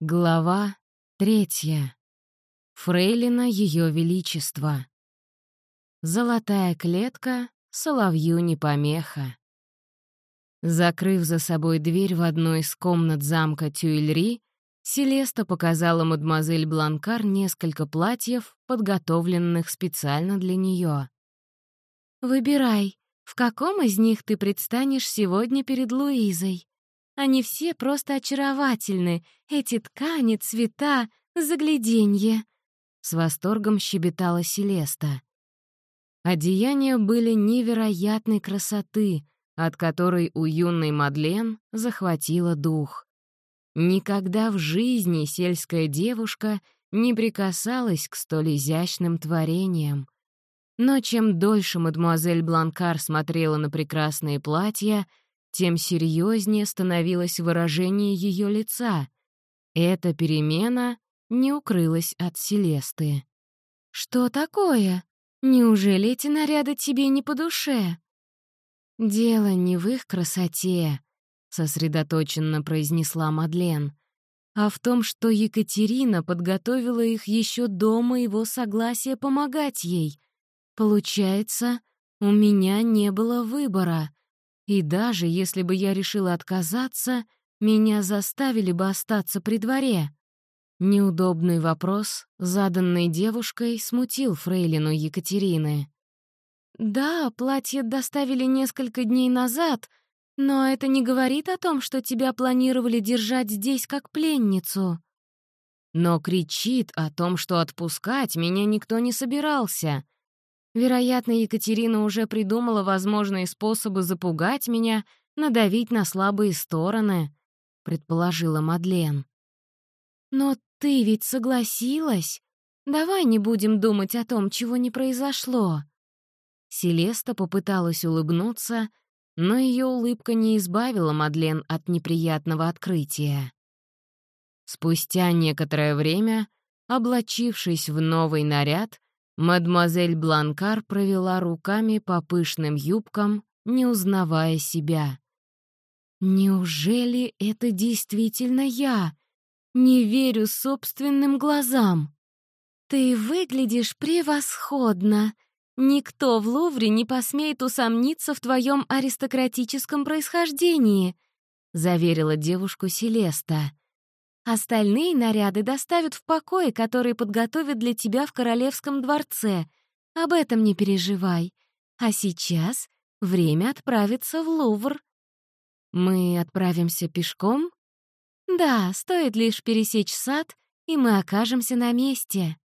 Глава третья. Фрейлина Ее Величества. Золотая клетка, соловью не помеха. Закрыв за собой дверь в одну из комнат замка Тюильри, Селеста показала мадемуазель Бланкар несколько платьев, подготовленных специально для нее. «Выбирай, в каком из них ты предстанешь сегодня перед Луизой?» Они все просто очаровательны, эти ткани, цвета, загляденье!» С восторгом щебетала Селеста. Одеяния были невероятной красоты, от которой у юной Мадлен захватило дух. Никогда в жизни сельская девушка не прикасалась к столь изящным творениям. Но чем дольше мадемуазель Бланкар смотрела на прекрасные платья, тем серьезнее становилось выражение ее лица. Эта перемена не укрылась от Селесты. «Что такое? Неужели эти наряды тебе не по душе?» «Дело не в их красоте», — сосредоточенно произнесла Мадлен, «а в том, что Екатерина подготовила их еще до моего согласия помогать ей. Получается, у меня не было выбора. И даже если бы я решила отказаться, меня заставили бы остаться при дворе. Неудобный вопрос, заданный девушкой, смутил фрейлину Екатерины. «Да, платье доставили несколько дней назад, но это не говорит о том, что тебя планировали держать здесь как пленницу». Но кричит о том, что отпускать меня никто не собирался. Вероятно, Екатерина уже придумала возможные способы запугать меня, надавить на слабые стороны, предположила Мадлен. Но ты ведь согласилась? Давай не будем думать о том, чего не произошло. Селеста попыталась улыбнуться, но ее улыбка не избавила Мадлен от неприятного открытия. Спустя некоторое время, облачившись в новый наряд, Мадемуазель Бланкар провела руками по пышным юбкам, не узнавая себя. «Неужели это действительно я? Не верю собственным глазам!» «Ты выглядишь превосходно! Никто в Лувре не посмеет усомниться в твоем аристократическом происхождении», — заверила девушку Селеста. Остальные наряды доставят в покой, который подготовят для тебя в королевском дворце. Об этом не переживай. А сейчас время отправиться в Лувр. Мы отправимся пешком? Да, стоит лишь пересечь сад, и мы окажемся на месте.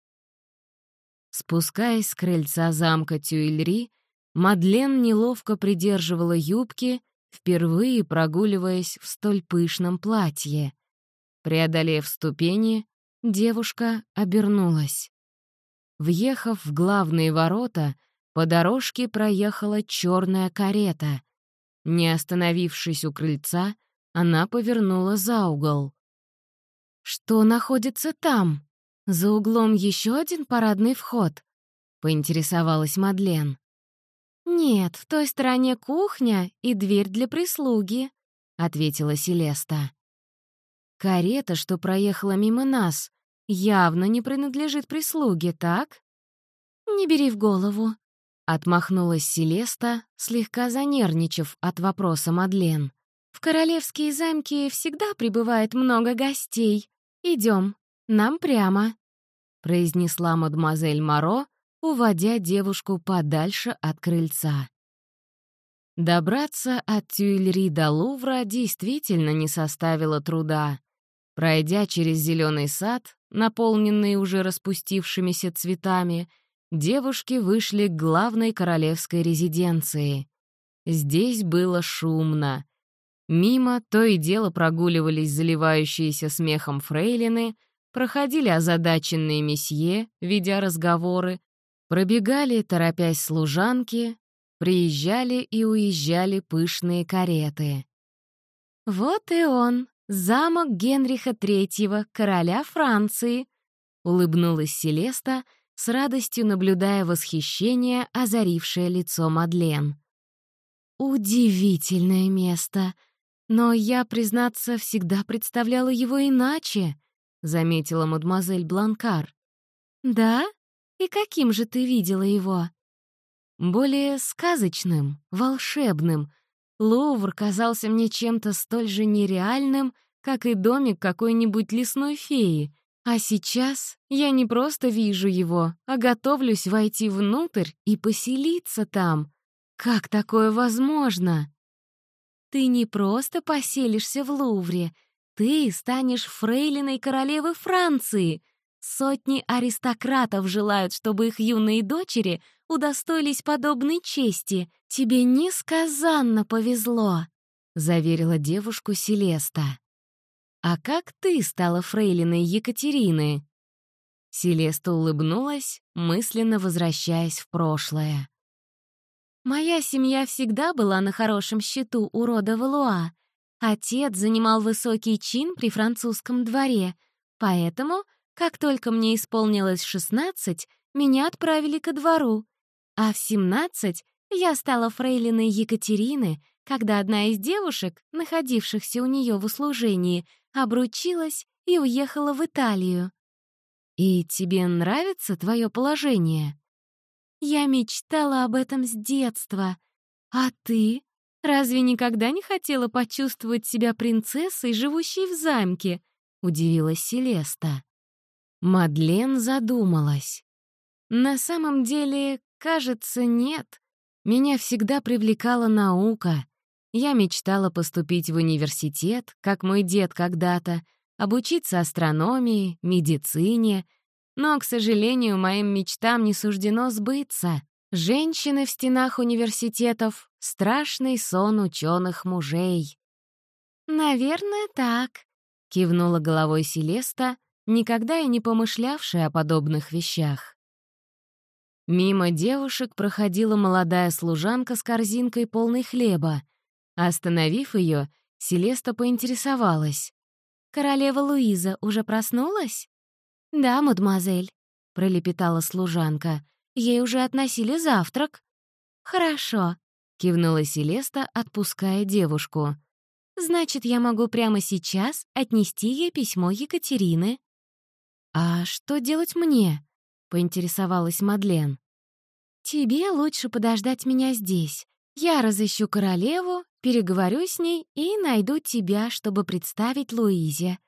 Спускаясь с крыльца замка Тюильри, Мадлен неловко придерживала юбки, впервые прогуливаясь в столь пышном платье. Преодолев ступени, девушка обернулась. Въехав в главные ворота, по дорожке проехала черная карета. Не остановившись у крыльца, она повернула за угол. «Что находится там? За углом еще один парадный вход?» — поинтересовалась Мадлен. «Нет, в той стороне кухня и дверь для прислуги», — ответила Селеста. Карета, что проехала мимо нас, явно не принадлежит прислуге, так? Не бери в голову. Отмахнулась Селеста, слегка занервничав от вопроса Мадлен. В королевские замки всегда прибывает много гостей. Идем, нам прямо, произнесла мадемуазель Моро, уводя девушку подальше от крыльца. Добраться от Тюильри до Лувра действительно не составило труда. Пройдя через зеленый сад, наполненный уже распустившимися цветами, девушки вышли к главной королевской резиденции. Здесь было шумно. Мимо то и дело прогуливались заливающиеся смехом фрейлины, проходили озадаченные месье, ведя разговоры, пробегали, торопясь служанки, приезжали и уезжали пышные кареты. «Вот и он», замок Генриха III, короля Франции», — улыбнулась Селеста, с радостью наблюдая восхищение, озарившее лицо Мадлен. «Удивительное место, но я, признаться, всегда представляла его иначе», — заметила мадемуазель Бланкар. «Да? И каким же ты видела его?» «Более сказочным, волшебным. Лувр казался мне чем-то столь же нереальным, как и домик какой-нибудь лесной феи. А сейчас я не просто вижу его, а готовлюсь войти внутрь и поселиться там. Как такое возможно? Ты не просто поселишься в Лувре, ты станешь фрейлиной королевы Франции. Сотни аристократов желают, чтобы их юные дочери удостоились подобной чести. Тебе несказанно повезло, — заверила девушку Селеста. «А как ты стала фрейлиной Екатерины?» Селеста улыбнулась, мысленно возвращаясь в прошлое. «Моя семья всегда была на хорошем счету у рода Валуа. Отец занимал высокий чин при французском дворе, поэтому, как только мне исполнилось 16, меня отправили ко двору. А в 17 я стала фрейлиной Екатерины, когда одна из девушек, находившихся у нее в услужении, обручилась и уехала в Италию. И тебе нравится твое положение? Я мечтала об этом с детства. А ты? Разве никогда не хотела почувствовать себя принцессой, живущей в замке? Удивилась Селеста. Мадлен задумалась. На самом деле, кажется, нет. Меня всегда привлекала наука. Я мечтала поступить в университет, как мой дед когда-то, обучиться астрономии, медицине, но, к сожалению, моим мечтам не суждено сбыться. Женщины в стенах университетов — страшный сон ученых мужей. «Наверное, так», — кивнула головой Селеста, никогда и не помышлявшая о подобных вещах. Мимо девушек проходила молодая служанка с корзинкой полной хлеба, Остановив ее, Селеста поинтересовалась. «Королева Луиза уже проснулась?» «Да, мадемуазель», — пролепетала служанка. «Ей уже относили завтрак». «Хорошо», — кивнула Селеста, отпуская девушку. «Значит, я могу прямо сейчас отнести ей письмо Екатерины». «А что делать мне?» — поинтересовалась Мадлен. «Тебе лучше подождать меня здесь. Я разыщу королеву Переговорю с ней и найду тебя, чтобы представить Луизе».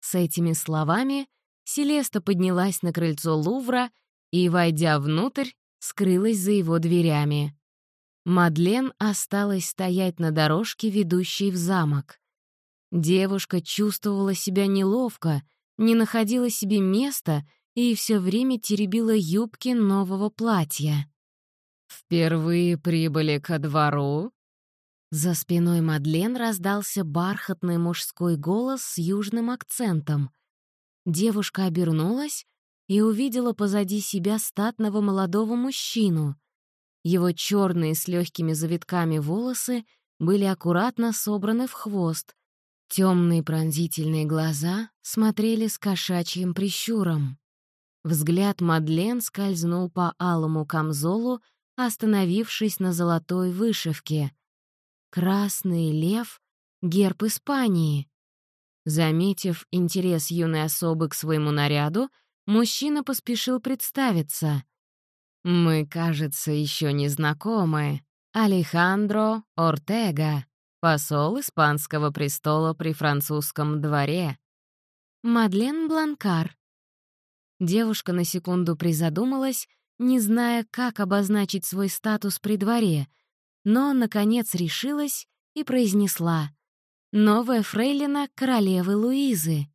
С этими словами Селеста поднялась на крыльцо Лувра и, войдя внутрь, скрылась за его дверями. Мадлен осталась стоять на дорожке, ведущей в замок. Девушка чувствовала себя неловко, не находила себе места и все время теребила юбки нового платья. «Впервые прибыли ко двору?» За спиной Мадлен раздался бархатный мужской голос с южным акцентом. Девушка обернулась и увидела позади себя статного молодого мужчину. Его черные с легкими завитками волосы были аккуратно собраны в хвост. Темные пронзительные глаза смотрели с кошачьим прищуром. Взгляд Мадлен скользнул по алому камзолу, остановившись на золотой вышивке — Красный лев — герб Испании. Заметив интерес юной особы к своему наряду, мужчина поспешил представиться. «Мы, кажется, еще не знакомы. Алехандро Ортега, посол испанского престола при французском дворе. Мадлен Бланкар». Девушка на секунду призадумалась, не зная, как обозначить свой статус при дворе — но, наконец, решилась и произнесла «Новая фрейлина королевы Луизы».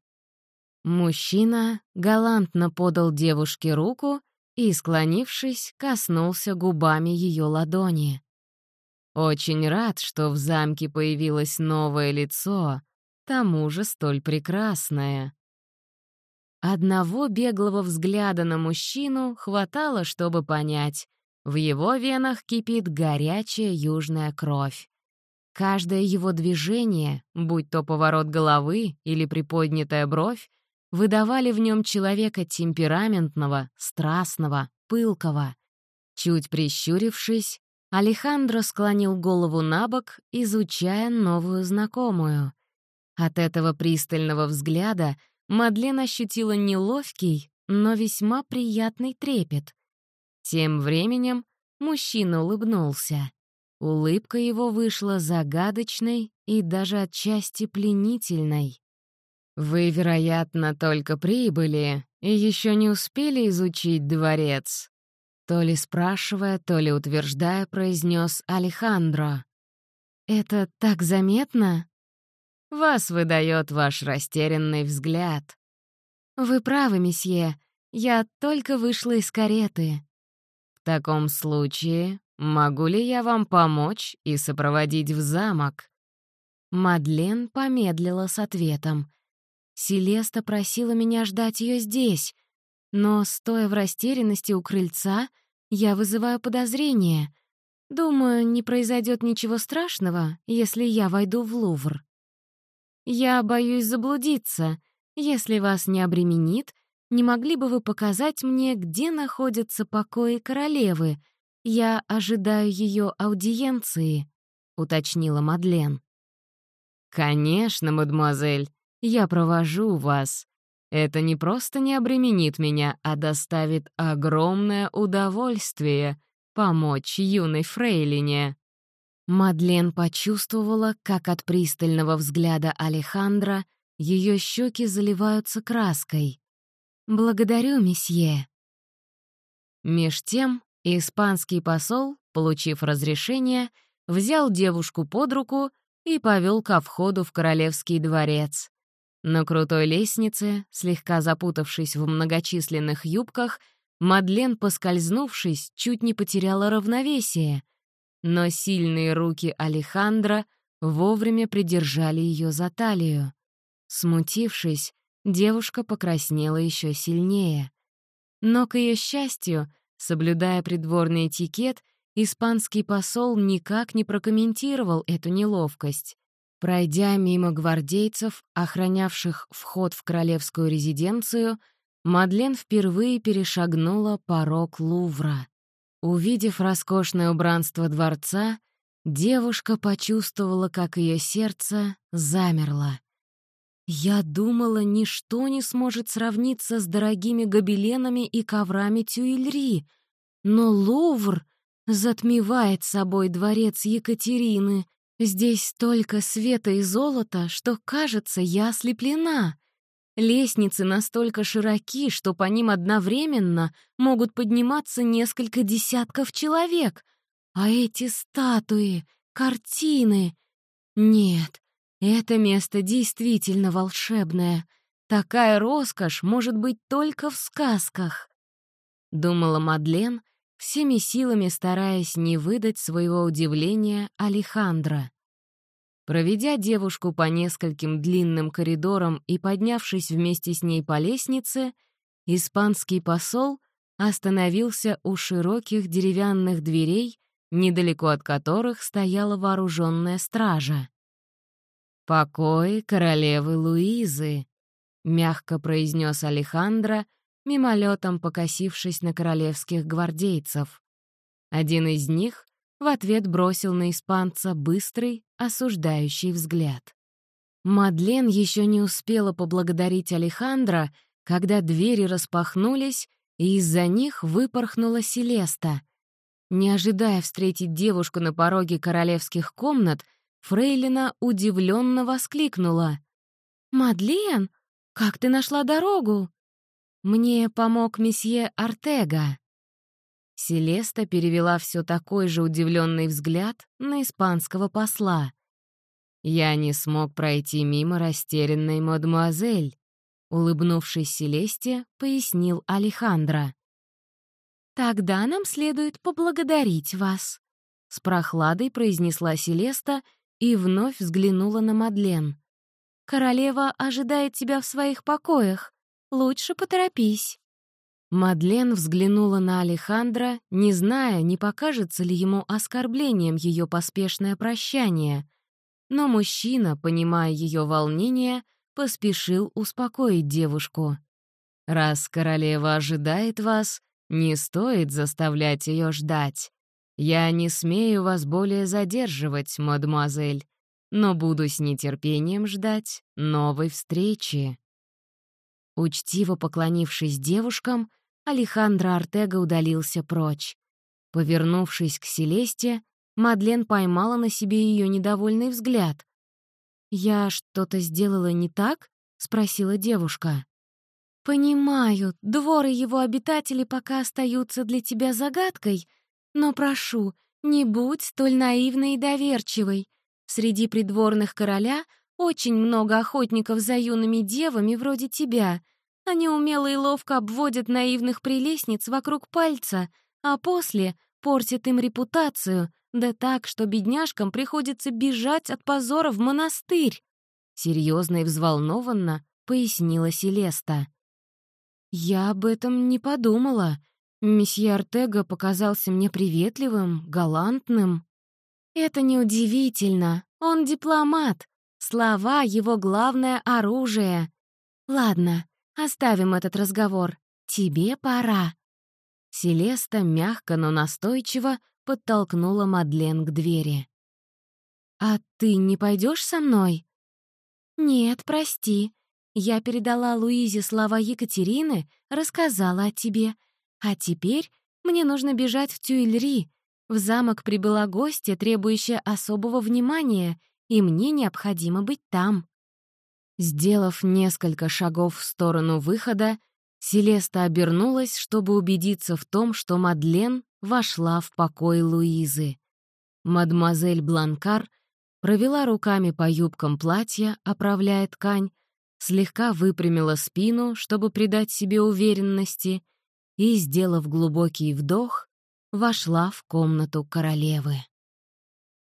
Мужчина галантно подал девушке руку и, склонившись, коснулся губами ее ладони. «Очень рад, что в замке появилось новое лицо, тому же столь прекрасное». Одного беглого взгляда на мужчину хватало, чтобы понять, в его венах кипит горячая южная кровь. Каждое его движение, будь то поворот головы или приподнятая бровь, выдавали в нем человека темпераментного, страстного, пылкого. Чуть прищурившись, Алехандро склонил голову на бок, изучая новую знакомую. От этого пристального взгляда Мадлен ощутила неловкий, но весьма приятный трепет. Тем временем мужчина улыбнулся. Улыбка его вышла загадочной и даже отчасти пленительной. «Вы, вероятно, только прибыли и еще не успели изучить дворец», то ли спрашивая, то ли утверждая, произнес Алехандро. «Это так заметно?» «Вас выдает ваш растерянный взгляд». «Вы правы, месье. Я только вышла из кареты». «В таком случае могу ли я вам помочь и сопроводить в замок?» Мадлен помедлила с ответом. Селеста просила меня ждать ее здесь, но, стоя в растерянности у крыльца, я вызываю подозрения. Думаю, не произойдет ничего страшного, если я войду в Лувр. Я боюсь заблудиться. Если вас не обременит, не могли бы вы показать мне, где находятся покои королевы? Я ожидаю ее аудиенции», — уточнила Мадлен. «Конечно, мадемуазель, я провожу вас. Это не просто не обременит меня, а доставит огромное удовольствие помочь юной фрейлине». Мадлен почувствовала, как от пристального взгляда Алехандра ее щеки заливаются краской. «Благодарю, месье». Меж тем испанский посол, получив разрешение, взял девушку под руку и повел ко входу в королевский дворец. На крутой лестнице, слегка запутавшись в многочисленных юбках, Мадлен, поскользнувшись, чуть не потеряла равновесие, но сильные руки Алехандра вовремя придержали ее за талию. Смутившись, девушка покраснела еще сильнее. Но, к ее счастью, соблюдая придворный этикет, испанский посол никак не прокомментировал эту неловкость. Пройдя мимо гвардейцев, охранявших вход в королевскую резиденцию, Мадлен впервые перешагнула порог Лувра. Увидев роскошное убранство дворца, девушка почувствовала, как ее сердце замерло. «Я думала, ничто не сможет сравниться с дорогими гобеленами и коврами Тюильри, но Лувр затмевает собой дворец Екатерины, Здесь столько света и золота, что, кажется, я ослеплена. Лестницы настолько широки, что по ним одновременно могут подниматься несколько десятков человек. А эти статуи, картины... Нет, это место действительно волшебное. Такая роскошь может быть только в сказках. Думала Мадлен, всеми силами стараясь не выдать своего удивления Алехандро. Проведя девушку по нескольким длинным коридорам и поднявшись вместе с ней по лестнице, испанский посол остановился у широких деревянных дверей, недалеко от которых стояла вооруженная стража. «Покой королевы Луизы», — мягко произнес Алехандро, мимолетом покосившись на королевских гвардейцев. Один из них в ответ бросил на испанца быстрый, осуждающий взгляд. Мадлен еще не успела поблагодарить Алехандро, когда двери распахнулись, и из-за них выпорхнула Селеста. Не ожидая встретить девушку на пороге королевских комнат, Фрейлина удивленно воскликнула. «Мадлен, как ты нашла дорогу?» «Мне помог месье Артега». Селеста перевела все такой же удивленный взгляд на испанского посла. «Я не смог пройти мимо растерянной мадемуазель», улыбнувшись Селесте, пояснил Алехандро. «Тогда нам следует поблагодарить вас», — с прохладой произнесла Селеста и вновь взглянула на Мадлен. «Королева ожидает тебя в своих покоях. Лучше поторопись». Мадлен взглянула на Алехандро, не зная, не покажется ли ему оскорблением ее поспешное прощание. Но мужчина, понимая ее волнение, поспешил успокоить девушку. «Раз королева ожидает вас, не стоит заставлять ее ждать. Я не смею вас более задерживать, мадемуазель, но буду с нетерпением ждать новой встречи». Учтиво поклонившись девушкам, Алехандро Артега удалился прочь. Повернувшись к Селесте, Мадлен поймала на себе ее недовольный взгляд. «Я что-то сделала не так?» — спросила девушка. «Понимаю, двор и его обитатели пока остаются для тебя загадкой, но прошу, не будь столь наивной и доверчивой. Среди придворных короля очень много охотников за юными девами вроде тебя. Они умело и ловко обводят наивных прелестниц вокруг пальца, а после портят им репутацию, да так, что бедняжкам приходится бежать от позора в монастырь. Серьезно и взволнованно пояснила Селеста. «Я об этом не подумала. Месье Артега показался мне приветливым, галантным». «Это неудивительно. Он дипломат. Слова — его главное оружие. Ладно, оставим этот разговор. Тебе пора». Селеста мягко, но настойчиво подтолкнула Мадлен к двери. «А ты не пойдешь со мной?» «Нет, прости. Я передала Луизе слова Екатерины, рассказала о тебе. А теперь мне нужно бежать в Тюильри. В замок прибыла гостья, требующая особого внимания, и мне необходимо быть там». Сделав несколько шагов в сторону выхода, Селеста обернулась, чтобы убедиться в том, что Мадлен вошла в покой Луизы. Мадемуазель Бланкар провела руками по юбкам платья, оправляя ткань, слегка выпрямила спину, чтобы придать себе уверенности, и, сделав глубокий вдох, вошла в комнату королевы.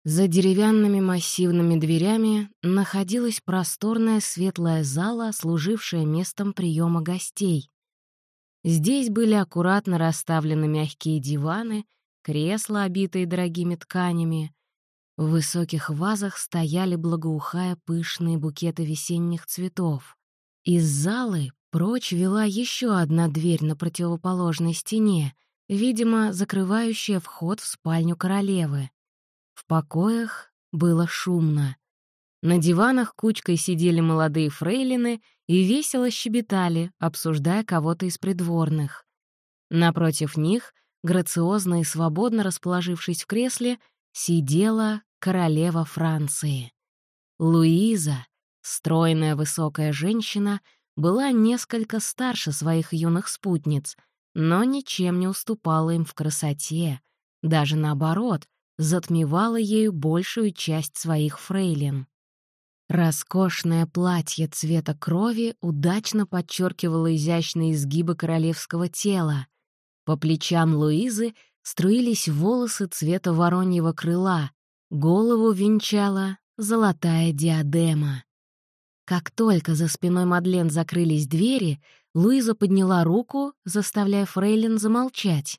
За деревянными массивными дверями находилась просторная светлая зала, служившая местом приема гостей. Здесь были аккуратно расставлены мягкие диваны, кресла, обитые дорогими тканями, в высоких вазах стояли, благоухая, пышные букеты весенних цветов. Из залы прочь вела еще одна дверь на противоположной стене, видимо, закрывающая вход в спальню королевы. В покоях было шумно. На диванах кучкой сидели молодые фрейлины и весело щебетали, обсуждая кого-то из придворных. Напротив них, грациозно и свободно расположившись в кресле, сидела королева Франции. Луиза, стройная высокая женщина, была несколько старше своих юных спутниц, но ничем не уступала им в красоте, даже наоборот, затмевала ею большую часть своих фрейлин. Роскошное платье цвета крови удачно подчеркивало изящные изгибы королевского тела. По плечам Луизы струились волосы цвета вороньего крыла, голову венчала золотая диадема. Как только за спиной Мадлен закрылись двери, Луиза подняла руку, заставляя Фрейлин замолчать.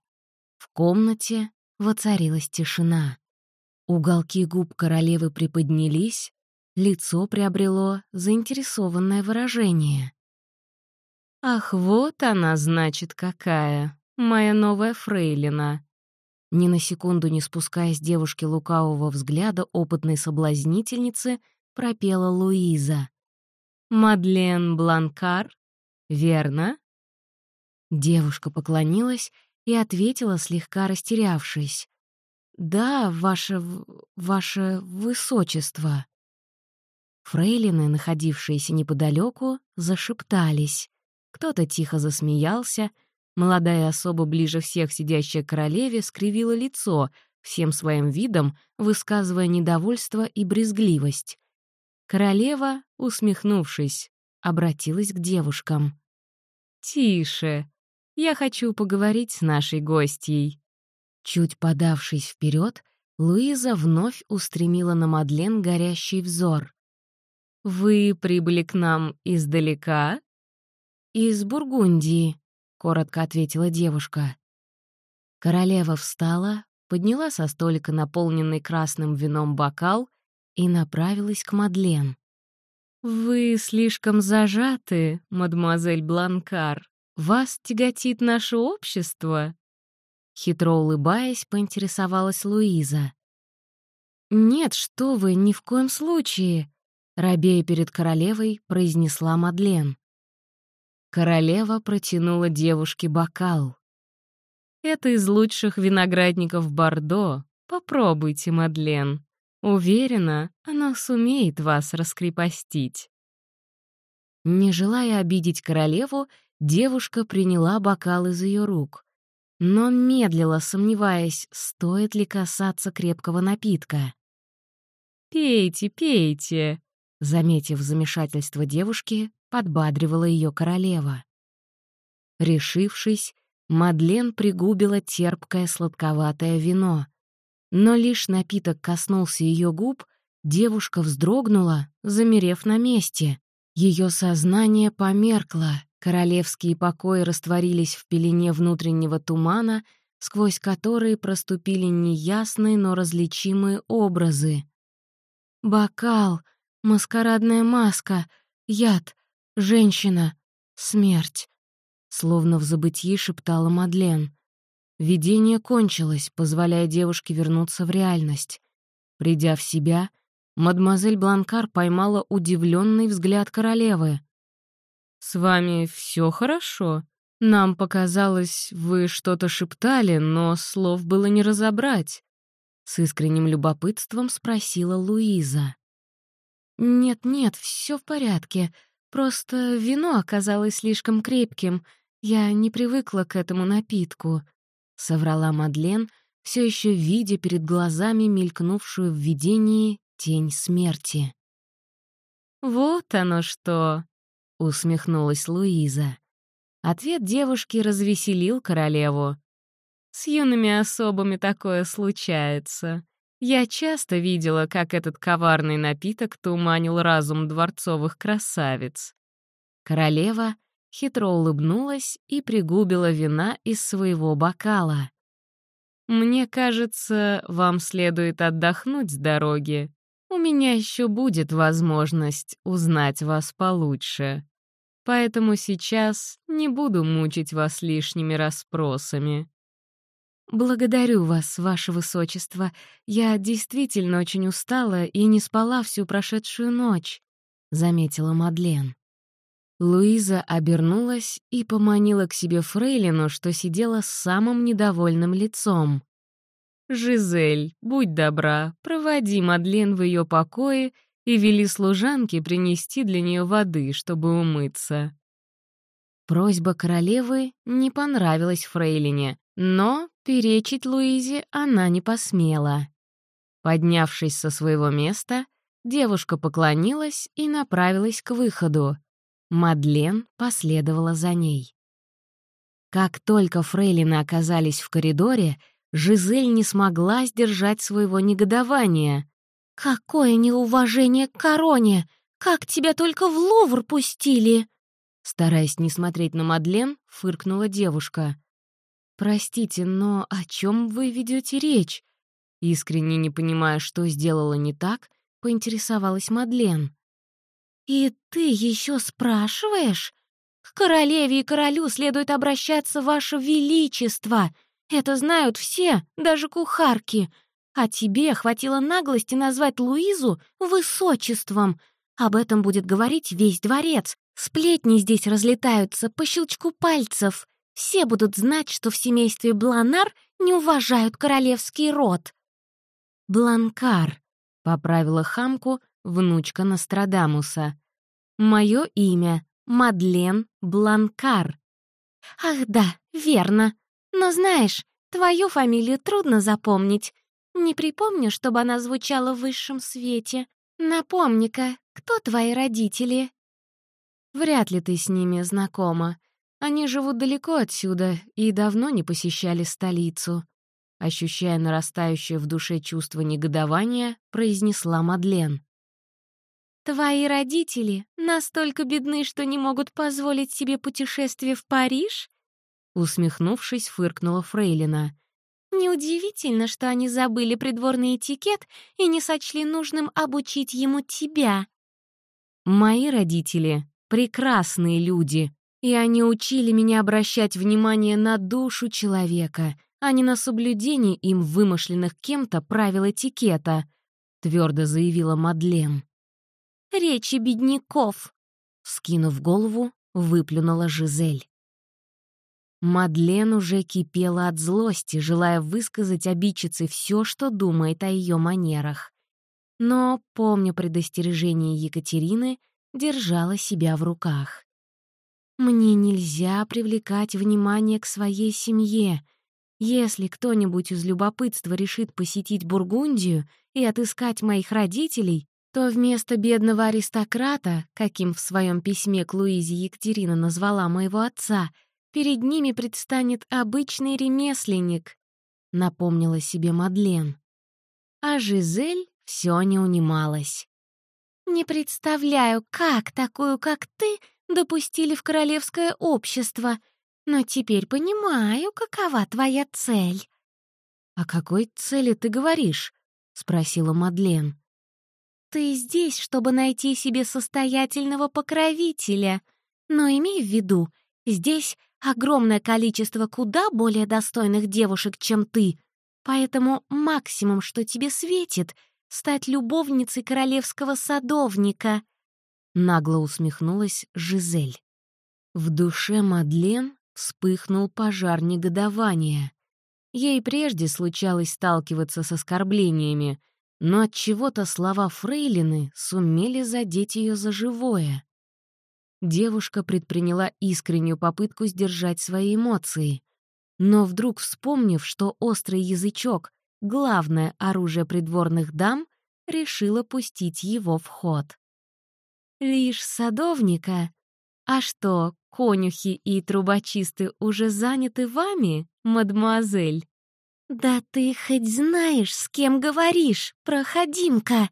В комнате воцарилась тишина. Уголки губ королевы приподнялись, лицо приобрело заинтересованное выражение. «Ах, вот она, значит, какая, моя новая фрейлина!» Ни на секунду не спуская с девушки лукавого взгляда опытной соблазнительницы, пропела Луиза. «Мадлен Бланкар? Верно?» Девушка поклонилась и ответила, слегка растерявшись. «Да, ваше... ваше высочество». Фрейлины, находившиеся неподалеку, зашептались. Кто-то тихо засмеялся — Молодая особа, ближе всех сидящая королеве, скривила лицо, всем своим видом высказывая недовольство и брезгливость. Королева, усмехнувшись, обратилась к девушкам. «Тише, я хочу поговорить с нашей гостьей». Чуть подавшись вперед, Луиза вновь устремила на Мадлен горящий взор. «Вы прибыли к нам издалека?» «Из Бургундии», коротко ответила девушка. Королева встала, подняла со столика наполненный красным вином бокал и направилась к Мадлен. «Вы слишком зажаты, мадемуазель Бланкар. Вас тяготит наше общество?» Хитро улыбаясь, поинтересовалась Луиза. «Нет, что вы, ни в коем случае!» — рабея перед королевой, произнесла Мадлен. Королева протянула девушке бокал. «Это из лучших виноградников Бордо. Попробуйте, Мадлен. Уверена, оно сумеет вас раскрепостить». Не желая обидеть королеву, девушка приняла бокал из ее рук, но медлила, сомневаясь, стоит ли касаться крепкого напитка. «Пейте, пейте», — заметив замешательство девушки, подбадривала ее королева. Решившись, Мадлен пригубила терпкое сладковатое вино. Но лишь напиток коснулся ее губ, девушка вздрогнула, замерев на месте. Ее сознание померкло, королевские покои растворились в пелене внутреннего тумана, сквозь которые проступили неясные, но различимые образы. Бокал, маскарадная маска, яд, женщина, смерть. Словно в забытии шептала Мадлен. Видение кончилось, позволяя девушке вернуться в реальность. Придя в себя, Мадемуазель Бланкар поймала удивленный взгляд королевы. «С вами все хорошо? Нам показалось, вы что-то шептали, но слов было не разобрать». С искренним любопытством спросила Луиза. «Нет-нет, все в порядке. Просто вино оказалось слишком крепким. Я не привыкла к этому напитку», — соврала Мадлен, все еще видя перед глазами мелькнувшую в видении тень смерти. «Вот оно что!» — усмехнулась Луиза. Ответ девушки развеселил королеву. «С юными особами такое случается. Я часто видела, как этот коварный напиток туманил разум дворцовых красавиц». Королева хитро улыбнулась и пригубила вина из своего бокала. «Мне кажется, вам следует отдохнуть с дороги у меня еще будет возможность узнать вас получше. Поэтому сейчас не буду мучить вас лишними расспросами. «Благодарю вас, ваше высочество. Я действительно очень устала и не спала всю прошедшую ночь», — заметила Мадлен. Луиза обернулась и поманила к себе фрейлину, что сидела с самым недовольным лицом. «Жизель, будь добра, проводи Мадлен в ее покое и вели служанке принести для нее воды, чтобы умыться». Просьба королевы не понравилась Фрейлине, но перечить Луизе она не посмела. Поднявшись со своего места, девушка поклонилась и направилась к выходу. Мадлен последовала за ней. Как только фрейлины оказались в коридоре, Жизель не смогла сдержать своего негодования. «Какое неуважение к короне! Как тебя только в Лувр пустили!» Стараясь не смотреть на Мадлен, фыркнула девушка. «Простите, но о чем вы ведете речь?» Искренне не понимая, что сделала не так, поинтересовалась Мадлен. «И ты еще спрашиваешь? К королеве и королю следует обращаться, ваше величество!» Это знают все, даже кухарки. А тебе хватило наглости назвать Луизу высочеством. Об этом будет говорить весь дворец. Сплетни здесь разлетаются по щелчку пальцев. Все будут знать, что в семействе Бланар не уважают королевский род. «Бланкар», — поправила хамку внучка Нострадамуса. «Мое имя — Мадлен Бланкар». «Ах да, верно», но знаешь, твою фамилию трудно запомнить. Не припомню, чтобы она звучала в высшем свете. Напомни-ка, кто твои родители?» «Вряд ли ты с ними знакома. Они живут далеко отсюда и давно не посещали столицу». Ощущая нарастающее в душе чувство негодования, произнесла Мадлен. «Твои родители настолько бедны, что не могут позволить себе путешествие в Париж?» Усмехнувшись, фыркнула Фрейлина. «Неудивительно, что они забыли придворный этикет и не сочли нужным обучить ему тебя». «Мои родители — прекрасные люди, и они учили меня обращать внимание на душу человека, а не на соблюдение им вымышленных кем-то правил этикета», — твердо заявила Мадлен. «Речи бедняков», — скинув голову, выплюнула Жизель. Мадлен уже кипела от злости, желая высказать обидчице все, что думает о ее манерах. Но, помня предостережение Екатерины, держала себя в руках. «Мне нельзя привлекать внимание к своей семье. Если кто-нибудь из любопытства решит посетить Бургундию и отыскать моих родителей, то вместо бедного аристократа, каким в своем письме к Луизе Екатерина назвала моего отца, перед ними предстанет обычный ремесленник», — напомнила себе Мадлен. А Жизель все не унималась. «Не представляю, как такую, как ты, допустили в королевское общество, но теперь понимаю, какова твоя цель». «О какой цели ты говоришь?» — спросила Мадлен. «Ты здесь, чтобы найти себе состоятельного покровителя, но имей в виду, здесь огромное количество куда более достойных девушек, чем ты, поэтому максимум, что тебе светит — стать любовницей королевского садовника», — нагло усмехнулась Жизель. В душе Мадлен вспыхнул пожар негодования. Ей прежде случалось сталкиваться с оскорблениями, но от чего-то слова Фрейлины сумели задеть ее за живое. Девушка предприняла искреннюю попытку сдержать свои эмоции, но вдруг вспомнив, что острый язычок главное оружие придворных дам, решила пустить его в ход. «Лишь садовника? А что, конюхи и трубочисты уже заняты вами, мадемуазель?» «Да ты хоть знаешь, с кем говоришь, проходимка!»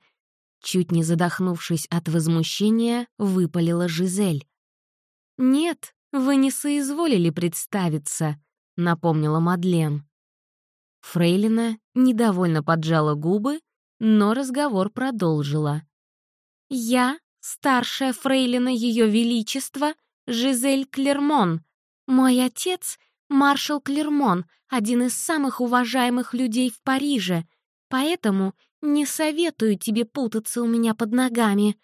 Чуть не задохнувшись от возмущения, выпалила Жизель. «Нет, вы не соизволили представиться», — напомнила Мадлен. Фрейлина недовольно поджала губы, но разговор продолжила. «Я — старшая фрейлина Ее Величества Жизель Клермон. Мой отец — маршал Клермон, один из самых уважаемых людей в Париже, поэтому не советую тебе путаться у меня под ногами.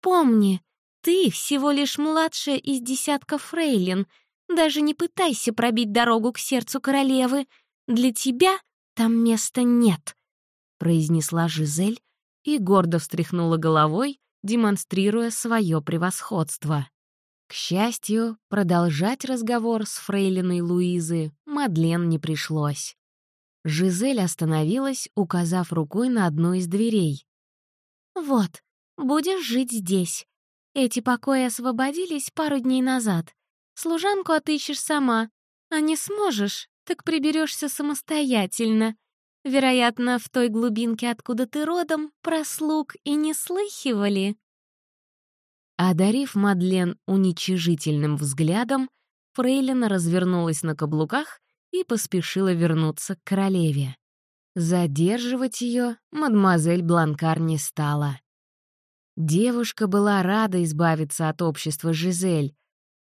Помни, ты всего лишь младшая из десятка фрейлин. Даже не пытайся пробить дорогу к сердцу королевы — для тебя там места нет», — произнесла Жизель и гордо встряхнула головой, демонстрируя свое превосходство. К счастью, продолжать разговор с фрейлиной Луизы Мадлен не пришлось. Жизель остановилась, указав рукой на одну из дверей. «Вот, будешь жить здесь. Эти покои освободились пару дней назад. Служанку отыщешь сама, а не сможешь, так приберешься самостоятельно. Вероятно, в той глубинке, откуда ты родом, прослуг и не слыхивали». Одарив Мадлен уничижительным взглядом, Фрейлина развернулась на каблуках и поспешила вернуться к королеве. Задерживать ее мадемуазель Бланкар не стала. Девушка была рада избавиться от общества Жизель.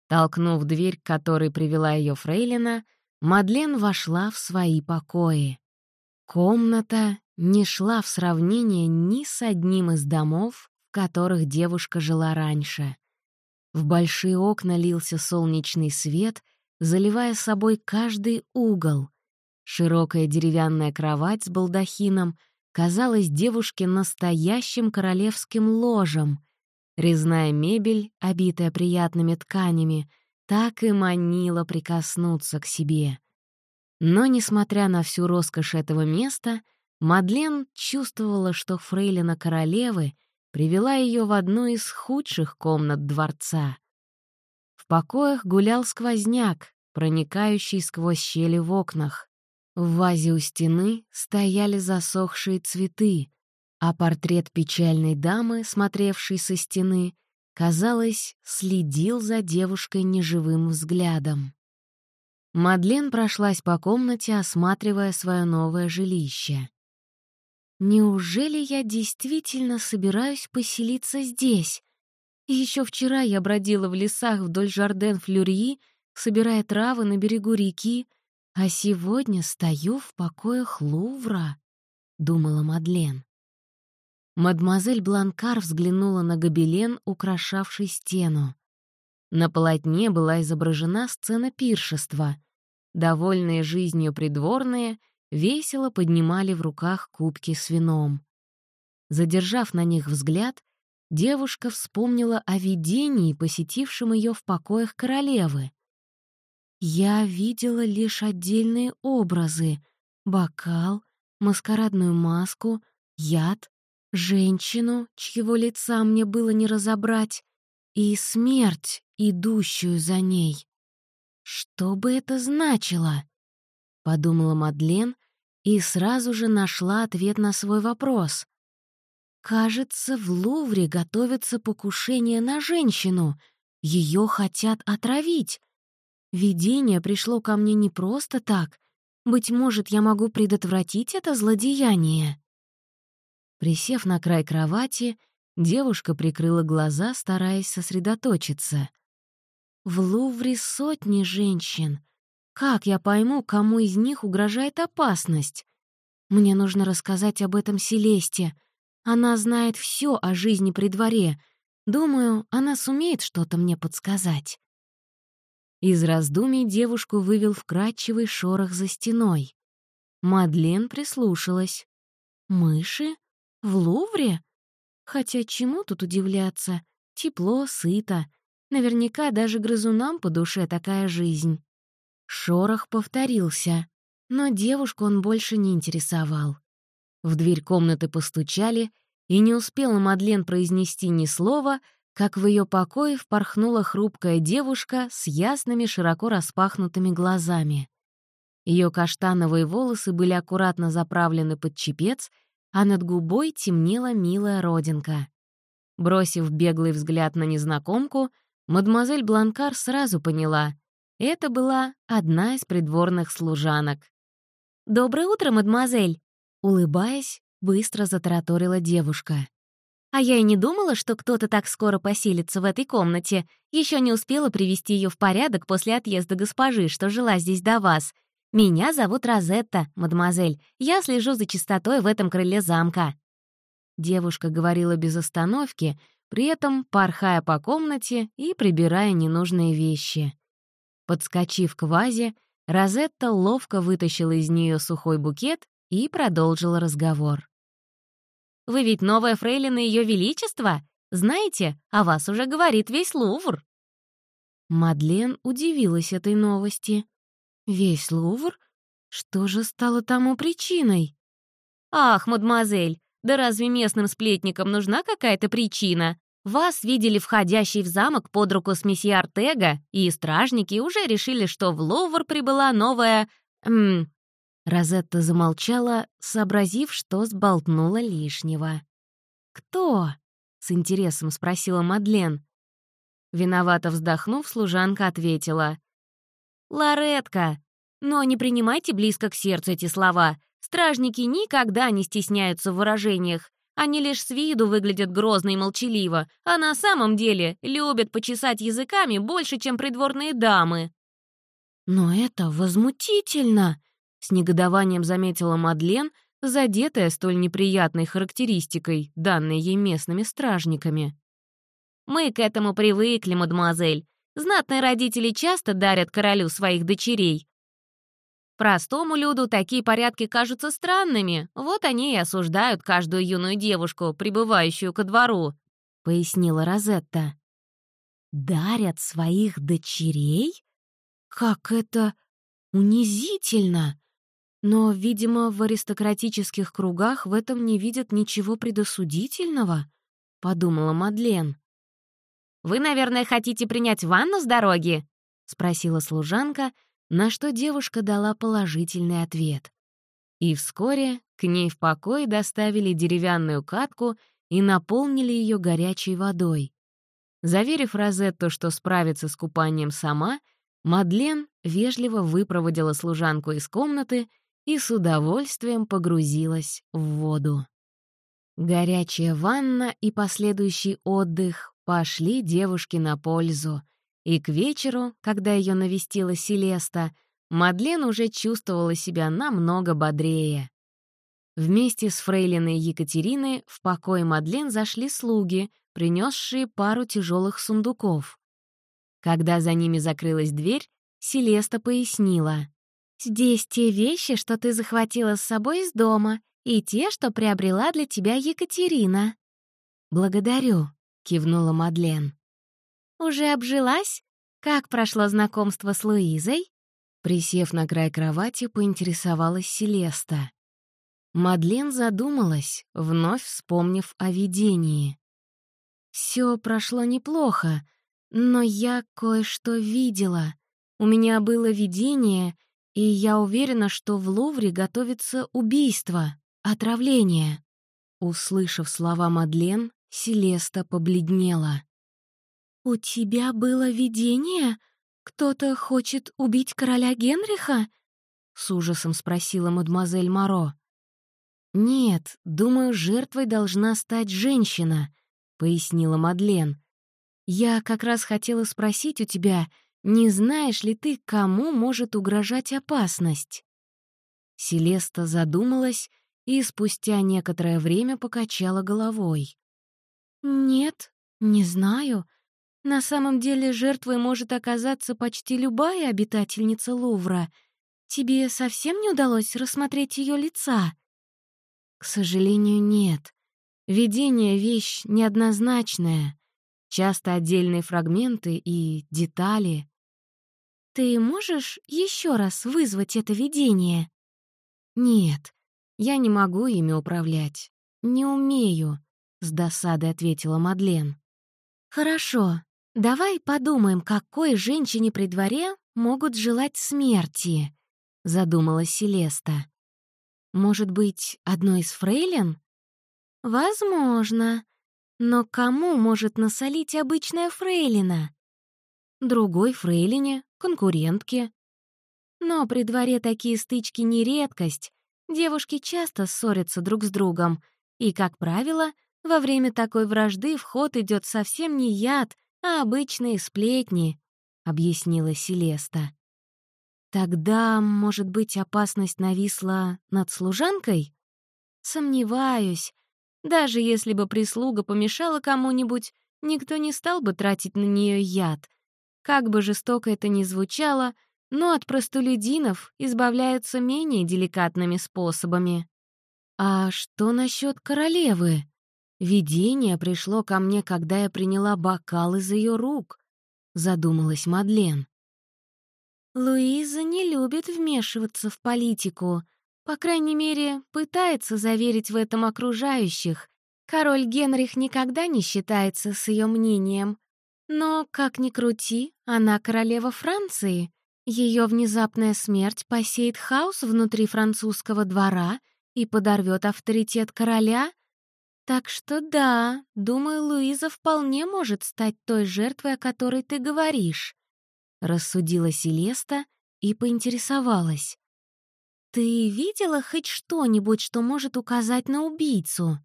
Толкнув дверь, к которой привела ее Фрейлина, Мадлен вошла в свои покои. Комната не шла в сравнение ни с одним из домов, в которых девушка жила раньше. В большие окна лился солнечный свет, заливая собой каждый угол. Широкая деревянная кровать с балдахином казалась девушке настоящим королевским ложем. Резная мебель, обитая приятными тканями — так и манила прикоснуться к себе. Но, несмотря на всю роскошь этого места, Мадлен чувствовала, что фрейлина королевы привела ее в одну из худших комнат дворца. В покоях гулял сквозняк, проникающий сквозь щели в окнах. В вазе у стены стояли засохшие цветы, а портрет печальной дамы, смотревшей со стены, казалось, следил за девушкой неживым взглядом. Мадлен прошлась по комнате, осматривая свое новое жилище. «Неужели я действительно собираюсь поселиться здесь? Еще вчера я бродила в лесах вдоль Жарден-Флюрьи, собирая травы на берегу реки, а сегодня стою в покоях Лувра», — думала Мадлен. Мадемуазель Бланкар взглянула на гобелен, украшавший стену. На полотне была изображена сцена пиршества. Довольные жизнью придворные весело поднимали в руках кубки с вином. Задержав на них взгляд, девушка вспомнила о видении, посетившем ее в покоях королевы. «Я видела лишь отдельные образы — бокал, маскарадную маску, яд, женщину, чьего лица мне было не разобрать, и смерть, идущую за ней. Что бы это значило? Подумала Мадлен и сразу же нашла ответ на свой вопрос. Кажется, в Лувре готовится покушение на женщину. Ее хотят отравить. Видение пришло ко мне не просто так. Быть может, я могу предотвратить это злодеяние. Присев на край кровати, девушка прикрыла глаза, стараясь сосредоточиться. «В Лувре сотни женщин. Как я пойму, кому из них угрожает опасность? Мне нужно рассказать об этом Селесте. Она знает все о жизни при дворе. Думаю, она сумеет что-то мне подсказать». Из раздумий девушку вывел вкрадчивый шорох за стеной. Мадлен прислушалась. «Мыши? В Лувре? Хотя чему тут удивляться? Тепло, сыто. Наверняка даже грызунам по душе такая жизнь. Шорох повторился, но девушку он больше не интересовал. В дверь комнаты постучали, и не успела Мадлен произнести ни слова, как в ее покое впорхнула хрупкая девушка с ясными, широко распахнутыми глазами. Ее каштановые волосы были аккуратно заправлены под чепец — а над губой темнела милая родинка. Бросив беглый взгляд на незнакомку, мадемуазель Бланкар сразу поняла — это была одна из придворных служанок. «Доброе утро, мадемуазель!» Улыбаясь, быстро затараторила девушка. «А я и не думала, что кто-то так скоро поселится в этой комнате. Еще не успела привести ее в порядок после отъезда госпожи, что жила здесь до вас. «Меня зовут Розетта, мадемуазель. Я слежу за чистотой в этом крыле замка». Девушка говорила без остановки, при этом порхая по комнате и прибирая ненужные вещи. Подскочив к вазе, Розетта ловко вытащила из нее сухой букет и продолжила разговор. «Вы ведь новая фрейлина Ее Величества? Знаете, о вас уже говорит весь Лувр». Мадлен удивилась этой новости. Весь Лувр? Что же стало тому причиной? Ах, мадемуазель, да разве местным сплетникам нужна какая-то причина? Вас видели входящий в замок под руку с месье Артега, и стражники уже решили, что в Лувр прибыла новая... Эм... Розетта замолчала, сообразив, что сболтнула лишнего. «Кто?» — с интересом спросила Мадлен. Виновато вздохнув, служанка ответила. «Лоретка! Но не принимайте близко к сердцу эти слова. Стражники никогда не стесняются в выражениях. Они лишь с виду выглядят грозно и молчаливо, а на самом деле любят почесать языками больше, чем придворные дамы». «Но это возмутительно!» — с негодованием заметила Мадлен, задетая столь неприятной характеристикой, данной ей местными стражниками. «Мы к этому привыкли, мадемуазель. Знатные родители часто дарят королю своих дочерей. Простому люду такие порядки кажутся странными, вот они и осуждают каждую юную девушку, прибывающую ко двору», — пояснила Розетта. «Дарят своих дочерей? Как это унизительно!» Но, видимо, в аристократических кругах в этом не видят ничего предосудительного, — подумала Мадлен. «Вы, наверное, хотите принять ванну с дороги?» — спросила служанка, на что девушка дала положительный ответ. И вскоре к ней в покой доставили деревянную катку и наполнили ее горячей водой. Заверив Розетту, что справится с купанием сама, Мадлен вежливо выпроводила служанку из комнаты и с удовольствием погрузилась в воду. Горячая ванна и последующий отдых Пошли девушки на пользу. И к вечеру, когда ее навестила Селеста, Мадлен уже чувствовала себя намного бодрее. Вместе с фрейлиной Екатериной в покой Мадлен зашли слуги, принесшие пару тяжелых сундуков. Когда за ними закрылась дверь, Селеста пояснила. «Здесь те вещи, что ты захватила с собой из дома, и те, что приобрела для тебя Екатерина». «Благодарю», — кивнула Мадлен. «Уже обжилась? Как прошло знакомство с Луизой?» Присев на край кровати, поинтересовалась Селеста. Мадлен задумалась, вновь вспомнив о видении. Все прошло неплохо, но я кое-что видела. У меня было видение, и я уверена, что в Лувре готовится убийство, отравление. Услышав слова Мадлен, Селеста побледнела. «У тебя было видение? Кто-то хочет убить короля Генриха?» — с ужасом спросила мадемуазель Моро. «Нет, думаю, жертвой должна стать женщина», — пояснила Мадлен. «Я как раз хотела спросить у тебя, не знаешь ли ты, кому может угрожать опасность?» Селеста задумалась и спустя некоторое время покачала головой. «Нет, не знаю. На самом деле жертвой может оказаться почти любая обитательница Лувра. Тебе совсем не удалось рассмотреть ее лица?» «К сожалению, нет. Видение — вещь неоднозначная. Часто отдельные фрагменты и детали. Ты можешь еще раз вызвать это видение?» «Нет, я не могу ими управлять. Не умею с досадой ответила Мадлен. «Хорошо, давай подумаем, какой женщине при дворе могут желать смерти», — задумалась Селеста. «Может быть, одной из фрейлин?» «Возможно. Но кому может насолить обычная фрейлина?» «Другой фрейлине, конкурентке». Но при дворе такие стычки не редкость. Девушки часто ссорятся друг с другом, и, как правило, во время такой вражды в ход идет совсем не яд, а обычные сплетни», — объяснила Селеста. «Тогда, может быть, опасность нависла над служанкой?» «Сомневаюсь. Даже если бы прислуга помешала кому-нибудь, никто не стал бы тратить на нее яд. Как бы жестоко это ни звучало, но от простолюдинов избавляются менее деликатными способами. «А что насчет королевы?» Видение пришло ко мне, когда я приняла бокал из ее рук, задумалась Мадлен. Луиза не любит вмешиваться в политику, по крайней мере, пытается заверить в этом окружающих. Король Генрих никогда не считается с ее мнением. Но, как ни крути, она королева Франции. Ее внезапная смерть посеет хаос внутри французского двора и подорвет авторитет короля — так что да, думаю, Луиза вполне может стать той жертвой, о которой ты говоришь. Рассудила Селеста и поинтересовалась. Ты видела хоть что-нибудь, что может указать на убийцу?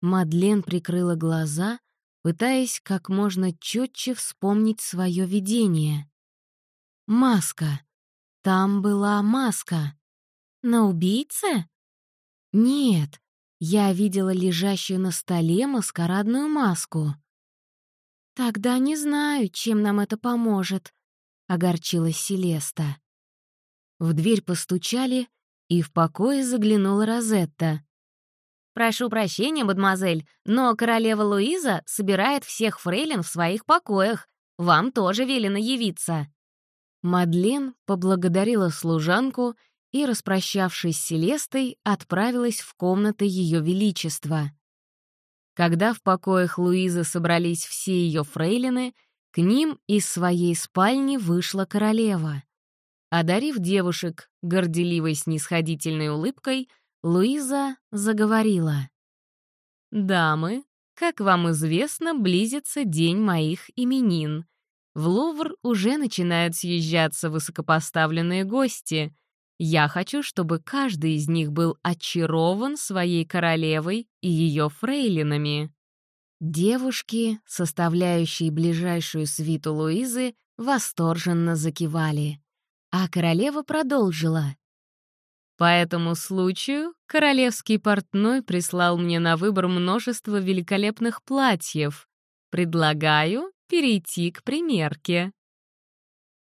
Мадлен прикрыла глаза, пытаясь как можно четче вспомнить свое видение. Маска. Там была маска. На убийце? Нет, я видела лежащую на столе маскарадную маску. «Тогда не знаю, чем нам это поможет», — огорчилась Селеста. В дверь постучали, и в покое заглянула Розетта. «Прошу прощения, мадемуазель, но королева Луиза собирает всех фрейлин в своих покоях. Вам тоже велено явиться». Мадлен поблагодарила служанку и, распрощавшись с Селестой, отправилась в комнаты Ее Величества. Когда в покоях Луизы собрались все ее фрейлины, к ним из своей спальни вышла королева. Одарив девушек горделивой снисходительной улыбкой, Луиза заговорила. «Дамы, как вам известно, близится день моих именин. В Лувр уже начинают съезжаться высокопоставленные гости. Я хочу, чтобы каждый из них был очарован своей королевой и ее фрейлинами. Девушки, составляющие ближайшую свиту Луизы, восторженно закивали. А королева продолжила. По этому случаю королевский портной прислал мне на выбор множество великолепных платьев. Предлагаю перейти к примерке».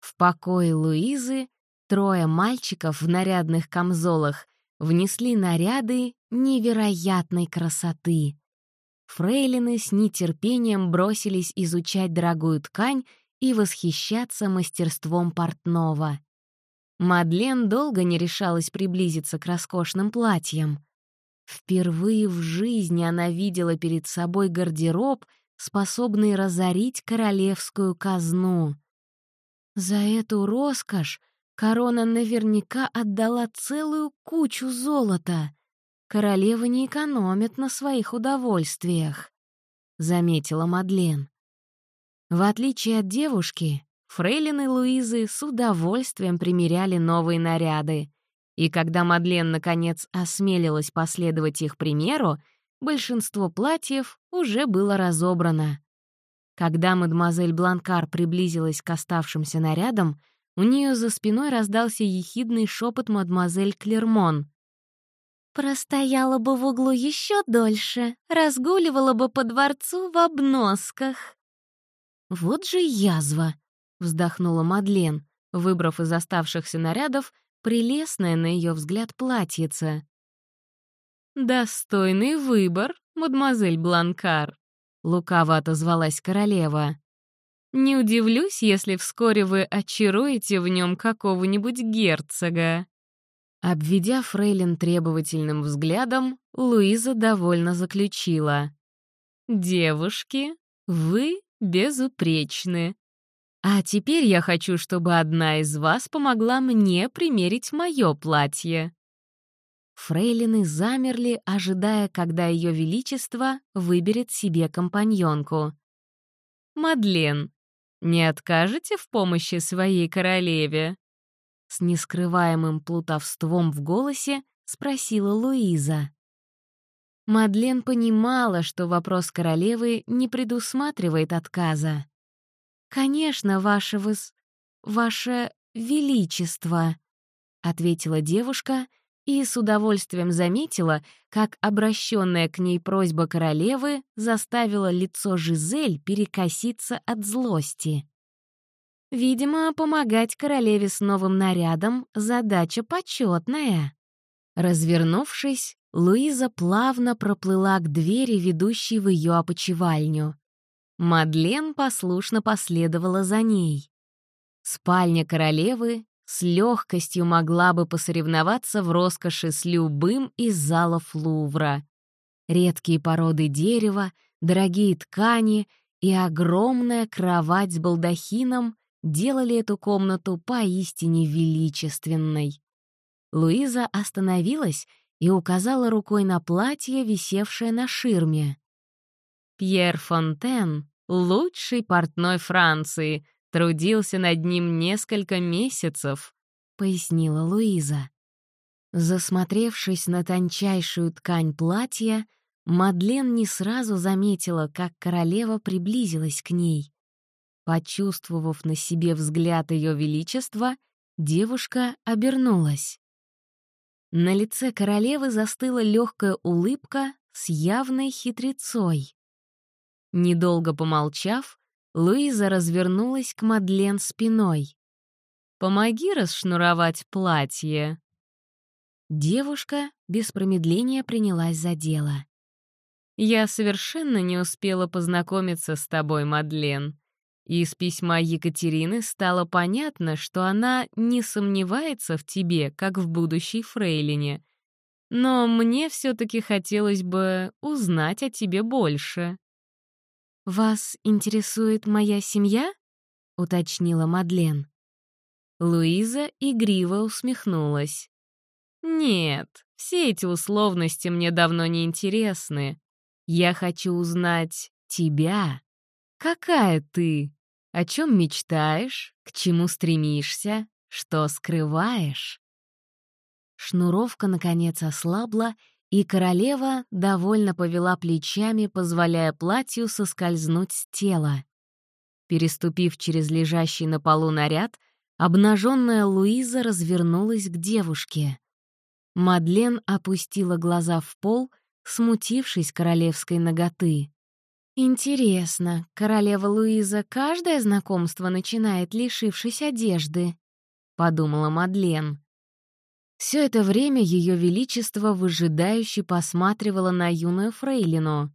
В покое Луизы трое мальчиков в нарядных камзолах внесли наряды невероятной красоты. Фрейлины с нетерпением бросились изучать дорогую ткань и восхищаться мастерством портного. Мадлен долго не решалась приблизиться к роскошным платьям. Впервые в жизни она видела перед собой гардероб, способный разорить королевскую казну. За эту роскошь корона наверняка отдала целую кучу золота. Королева не экономит на своих удовольствиях, — заметила Мадлен. В отличие от девушки, фрейлины Луизы с удовольствием примеряли новые наряды. И когда Мадлен, наконец, осмелилась последовать их примеру, большинство платьев уже было разобрано. Когда мадемуазель Бланкар приблизилась к оставшимся нарядам, у нее за спиной раздался ехидный шепот мадемуазель Клермон. «Простояла бы в углу еще дольше, разгуливала бы по дворцу в обносках». «Вот же язва!» — вздохнула Мадлен, выбрав из оставшихся нарядов прелестное, на ее взгляд, платьице. «Достойный выбор, мадемуазель Бланкар», — лукаво отозвалась королева. «Не удивлюсь, если вскоре вы очаруете в нем какого-нибудь герцога». Обведя Фрейлин требовательным взглядом, Луиза довольно заключила. «Девушки, вы безупречны. А теперь я хочу, чтобы одна из вас помогла мне примерить мое платье». Фрейлины замерли, ожидая, когда Ее Величество выберет себе компаньонку. «Мадлен, не откажете в помощи своей королеве?» С нескрываемым плутовством в голосе спросила Луиза. Мадлен понимала, что вопрос королевы не предусматривает отказа. «Конечно, ваше выс... ваше величество», — ответила девушка и с удовольствием заметила, как обращенная к ней просьба королевы заставила лицо Жизель перекоситься от злости. Видимо, помогать королеве с новым нарядом — задача почетная. Развернувшись, Луиза плавно проплыла к двери, ведущей в ее опочивальню. Мадлен послушно последовала за ней. Спальня королевы с легкостью могла бы посоревноваться в роскоши с любым из залов Лувра. Редкие породы дерева, дорогие ткани и огромная кровать с балдахином делали эту комнату поистине величественной. Луиза остановилась и указала рукой на платье, висевшее на ширме. Пьер Фонтен, лучший портной Франции, трудился над ним несколько месяцев, — пояснила Луиза. Засмотревшись на тончайшую ткань платья, Мадлен не сразу заметила, как королева приблизилась к ней. Почувствовав на себе взгляд Ее Величества, девушка обернулась. На лице королевы застыла легкая улыбка с явной хитрецой. Недолго помолчав, Луиза развернулась к Мадлен спиной. «Помоги расшнуровать платье». Девушка без промедления принялась за дело. «Я совершенно не успела познакомиться с тобой, Мадлен. Из письма Екатерины стало понятно, что она не сомневается в тебе, как в будущей фрейлине. Но мне все-таки хотелось бы узнать о тебе больше. «Вас интересует моя семья?» — уточнила Мадлен. Луиза игриво усмехнулась. «Нет, все эти условности мне давно не интересны. Я хочу узнать тебя. Какая ты? О чем мечтаешь? К чему стремишься? Что скрываешь?» Шнуровка, наконец, ослабла, и королева довольно повела плечами, позволяя платью соскользнуть с тела. Переступив через лежащий на полу наряд, обнаженная Луиза развернулась к девушке. Мадлен опустила глаза в пол, смутившись королевской ноготы. «Интересно, королева Луиза каждое знакомство начинает, лишившись одежды?» — подумала Мадлен. Все это время Ее Величество выжидающе посматривало на юную фрейлину.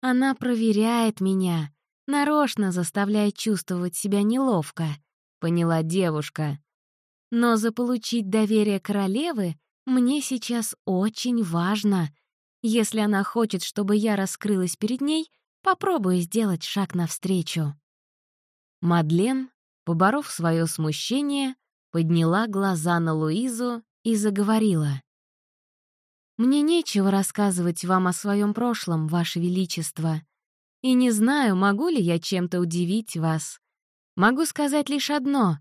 «Она проверяет меня, нарочно заставляет чувствовать себя неловко», — поняла девушка. «Но заполучить доверие королевы мне сейчас очень важно. Если она хочет, чтобы я раскрылась перед ней, попробую сделать шаг навстречу». Мадлен, поборов свое смущение, подняла глаза на Луизу и заговорила. «Мне нечего рассказывать вам о своем прошлом, Ваше Величество, и не знаю, могу ли я чем-то удивить вас. Могу сказать лишь одно.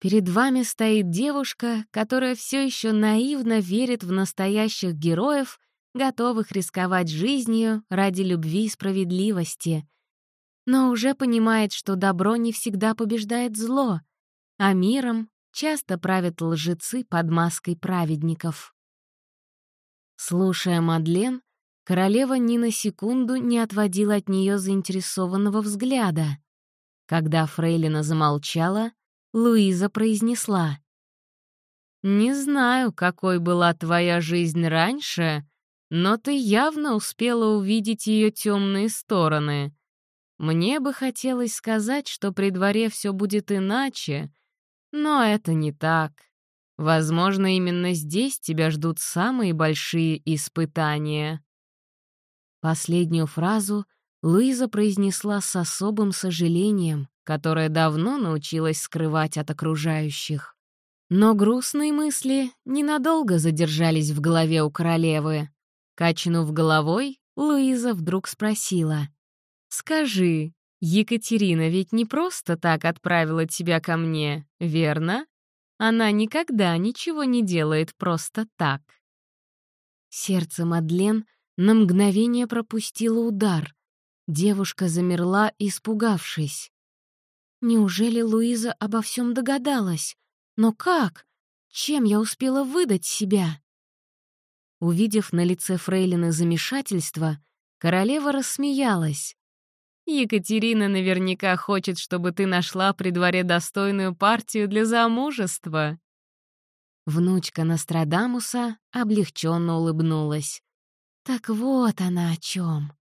Перед вами стоит девушка, которая все еще наивно верит в настоящих героев, готовых рисковать жизнью ради любви и справедливости, но уже понимает, что добро не всегда побеждает зло, а миром часто правят лжецы под маской праведников. Слушая Мадлен, королева ни на секунду не отводила от нее заинтересованного взгляда. Когда Фрейлина замолчала, Луиза произнесла. «Не знаю, какой была твоя жизнь раньше, но ты явно успела увидеть ее темные стороны. Мне бы хотелось сказать, что при дворе все будет иначе, но это не так. Возможно, именно здесь тебя ждут самые большие испытания. Последнюю фразу Луиза произнесла с особым сожалением, которое давно научилась скрывать от окружающих. Но грустные мысли ненадолго задержались в голове у королевы. Качнув головой, Луиза вдруг спросила. «Скажи, Екатерина ведь не просто так отправила тебя ко мне, верно? Она никогда ничего не делает просто так. Сердце Мадлен на мгновение пропустило удар. Девушка замерла, испугавшись. Неужели Луиза обо всем догадалась? Но как? Чем я успела выдать себя? Увидев на лице Фрейлины замешательство, королева рассмеялась. Екатерина наверняка хочет, чтобы ты нашла при дворе достойную партию для замужества». Внучка Нострадамуса облегченно улыбнулась. «Так вот она о чем.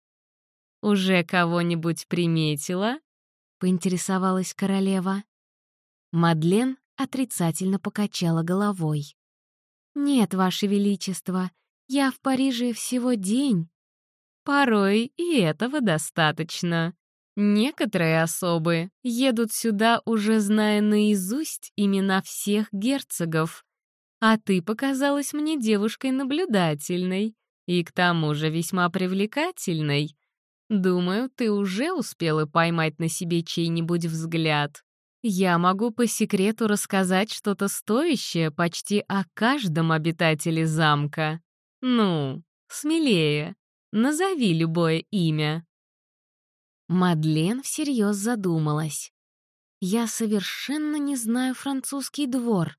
«Уже кого-нибудь приметила?» — поинтересовалась королева. Мадлен отрицательно покачала головой. «Нет, Ваше Величество, я в Париже всего день, Порой и этого достаточно. Некоторые особы едут сюда, уже зная наизусть имена всех герцогов. А ты показалась мне девушкой наблюдательной и к тому же весьма привлекательной. Думаю, ты уже успела поймать на себе чей-нибудь взгляд. Я могу по секрету рассказать что-то стоящее почти о каждом обитателе замка. Ну, смелее. Назови любое имя». Мадлен всерьез задумалась. «Я совершенно не знаю французский двор.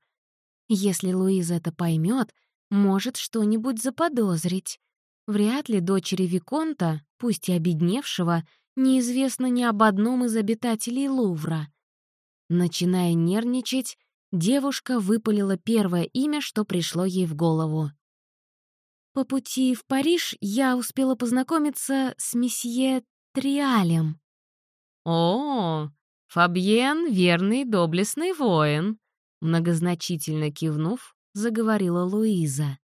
Если Луиза это поймет, может что-нибудь заподозрить. Вряд ли дочери Виконта, пусть и обедневшего, неизвестно ни об одном из обитателей Лувра». Начиная нервничать, девушка выпалила первое имя, что пришло ей в голову. По пути в Париж я успела познакомиться с месье Триалем. «О, Фабьен — верный доблестный воин», — многозначительно кивнув, заговорила Луиза.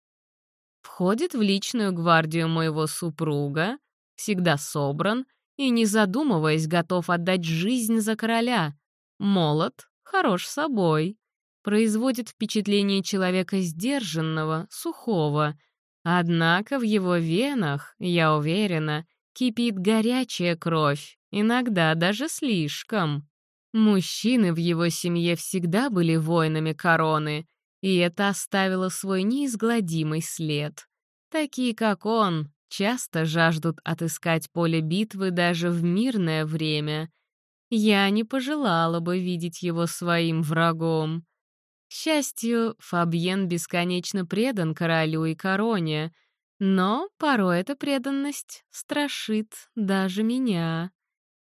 «Входит в личную гвардию моего супруга, всегда собран и, не задумываясь, готов отдать жизнь за короля. Молод, хорош собой, производит впечатление человека сдержанного, сухого, Однако в его венах, я уверена, кипит горячая кровь, иногда даже слишком. Мужчины в его семье всегда были воинами короны, и это оставило свой неизгладимый след. Такие, как он, часто жаждут отыскать поле битвы даже в мирное время. Я не пожелала бы видеть его своим врагом. К счастью, Фабьен бесконечно предан королю и короне, Но порой эта преданность страшит даже меня.